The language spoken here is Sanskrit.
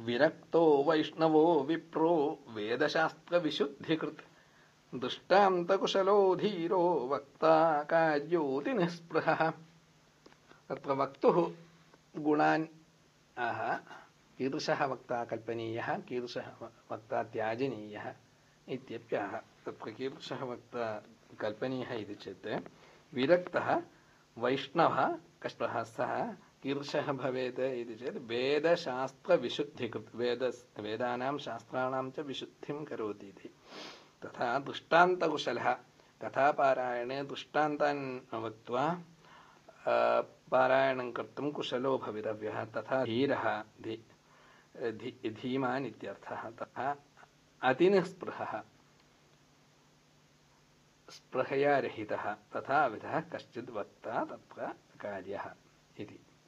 विरक्तो वैष्णवो विप्रो वेदशास्त्रविशुद्धिकृत्। दृष्टान्तकुशलो धीरो वक्ता कार्योति निःस्पृहः। तत्र वक्तुः गुणान् आह कीदृशः वक्ता कल्पनीयः कीदृशः वक्ता त्याजनीयः इत्यप्याह। तत्र कीदृशः वक्ता कल्पनीयः इति चेत् विरक्तः वैष्णवः कष्टः सः कीदृशः भवेत् इति चेत् वेदशास्त्रविशुद्धिकृत् वेद वेदानां शास्त्राणां च विशुद्धिं करोति इति। तथा दृष्टान्तकुशलः कथापारायणे दृष्टान्तान् वक्त्वा पारायणं कर्तुं कुशलो भवितव्यः। तथा धीरः धीमान् इत्यर्थः तथा अतिनिःस्पृहः स्पृहया रहितः तथा विधः कश्चिद् वक्ता तत्र कार्यः इति